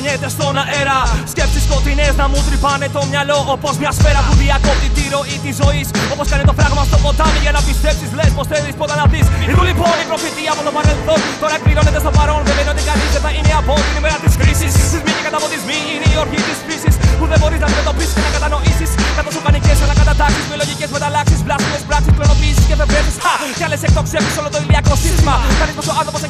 μετανιέται στον αέρα. Σκέψεις σκοτεινές να μου τρυπάνε το μυαλό. Όπως μια σφαίρα που διακόπτει τη ροή της ζωής. Όπως κάνει το φράγμα στο ποτάμι για να πιστέψεις. Λες πως θέλεις ποτέ να δει. Ήρθουν λοιπόν η προφητεία από το παρελθόν. Τώρα εκπληρώνεται στο παρόν. Δεν ότι κανείς δεν θα είναι από την ημέρα της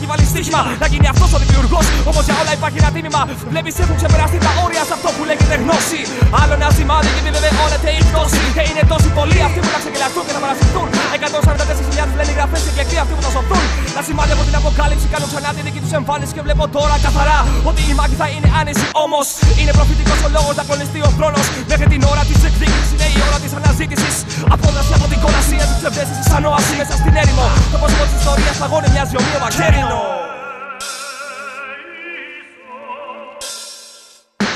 έχει βάλει στοίχημα. Να γίνει αυτός ο δημιουργός. Όμως για όλα υπάρχει ένα τίμημα. Βλέπεις έχουν ξεπεραστεί τα όρια σε αυτό που λέγεται γνώση. Άλλο ένα σημάδι και επιβεβαιώνεται η πτώση. Και είναι τόσοι πολλοί αυτοί που θα ξεκελαστούν και θα παρασυρθούν. 144.000 λένε οι γραφές και εκλεκτοί αυτοί που θα σωθούν. Τα σημάδια από την αποκάλυψη κάνουν ξανά τη δική τους εμφάνιση και βλέπω τώρα καθαρά ότι η μάχη θα είναι άνεση. Όμως είναι προφητικός ο λόγος να κολληστεί ο χρόνος. Μέχρι την ώρα της εκδίκησης είναι η ώρα της αναζήτησης. Απόδραση από την κολασία τη ψευδέστησης σαν όαση μέσα στην έρημο. Το πρόσωπο τη ιστορία παγώνει μοιάζει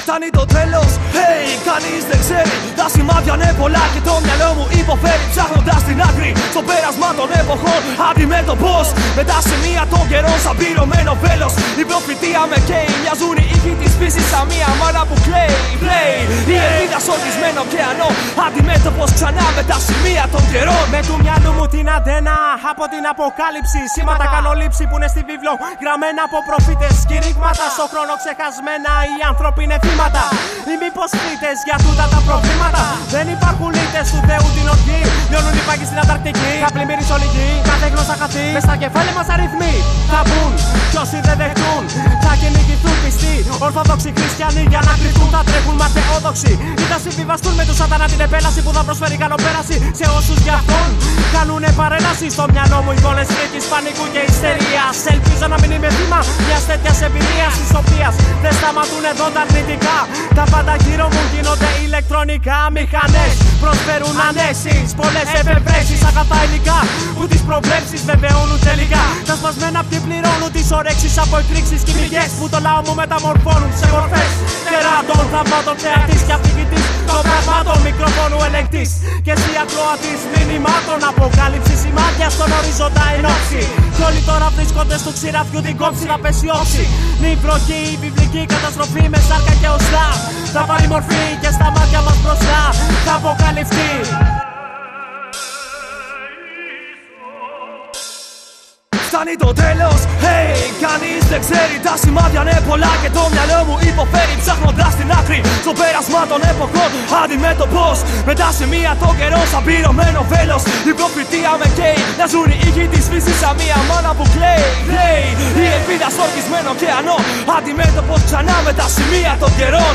Φτάνει το τέλος, hey, κανείς δεν ξέρει. Τα σημάδια είναι πολλά και το μυαλό μου υποφέρει. Ψάχνοντας την άκρη στο πέρασμα των εποχών. Αντιμέτωπο με τα σημεία των καιρών. Σαν πυρωμένο βέλος. Η προφητεία με καίει. Μοιάζουν οι ήχοι της φύσης σαν μία μάνα που κλαίει. Play, η ελπίδα στο κλεισμένο ωκεανό. Αντιμέτωπο ξανά με τα σημεία των καιρών. Με του μυαλού μου την αντένα από την αποκάλυψη. Σήματα κάνω λήψη που είναι στη βίβλο. Γραμμένα από προφήτες. Κηρύγματα στο χρόνο ξεχασμένα. Οι άνθρωποι είναι θύματα. Ή μήπως φύτες για τούτα τα προβλήματα. Δεν υπάρχουν λύτες του Θεού την οργή. Λιώνουν οι πάγκοι στην Ανταρκτική. Θα πλημμύρει όλη γη. Κάθε γλώσσα χαθεί. Μες στα κεφάλαια μας αριθμοί. Θα μπουν. Κι όσοι δεν δεχτούν. Θα κυνηγηθούν πιστοί. Ορθόδοξοι χριστιανοί για να κρυφτούν. Θα τρέχουν ματαιόδοξοι. Ή θα συμβιβαστούν με τους σατανά την επέλαση που θα προσφέρει καλοπέραση σε όσους για αυτόν κάνουνε παρέλαση. Στο μυαλό μου εικόνε φρίκης, πανικού και ιστερίας. Ελπίζω να μην είμαι θύμα μιας τέτοιας εμπειρίας τη οποία δεν σταματούν εδώ τα αρνητικά. Τα πάντα γύρω μου γίνονται ηλεκτρονικά. Μηχανές προσφέρουν ανέσεις. Πολλές εφευρέσεις, αγαθά υλικά που τις προβλέψεις βεβαιώνουν τελικά. Τα σπασμένα ποιοι πληρώνουν τις ορέξεις από εκρήξεις και που το λαό μου μεταμορφώνουν σε μορφές τεράτων θαυμάτων θεατής και αφηγητής των πραγμάτων μικροφόνου ελεγκτή. Και εσύ ακροατής μηνυμάτων αποκάλυψης σημάδια στον οριζόντα ενόψη. Κι όλοι τώρα βρίσκονται στο ξηράφιου την κόψη να πέσει όψη. η βροχή, η βιβλική καταστροφή με σάρκα και οστά. Θα πάρει μορφή και στα μάτια μας μπροστά θα αποκαλυφθεί. Φτάνει το τέλος. Hey, κανείς δεν ξέρει. Τα σημάδια είναι πολλά και το μυαλό μου υποφέρει. Ψάχνοντα την άκρη στο πέρασμα των εποχών. Αντιμέτωπο με τα σημεία των καιρών. Σαν πυρωμένο βέλος. Η προφητεία με καίει. Να ζουν οι ήχοι της φύσης σαν μία μάνα που κλαίει. Λέει η ελπίδα στο ορκισμένο ωκεανό. Αντιμέτωπο ξανά με τα σημεία των καιρών.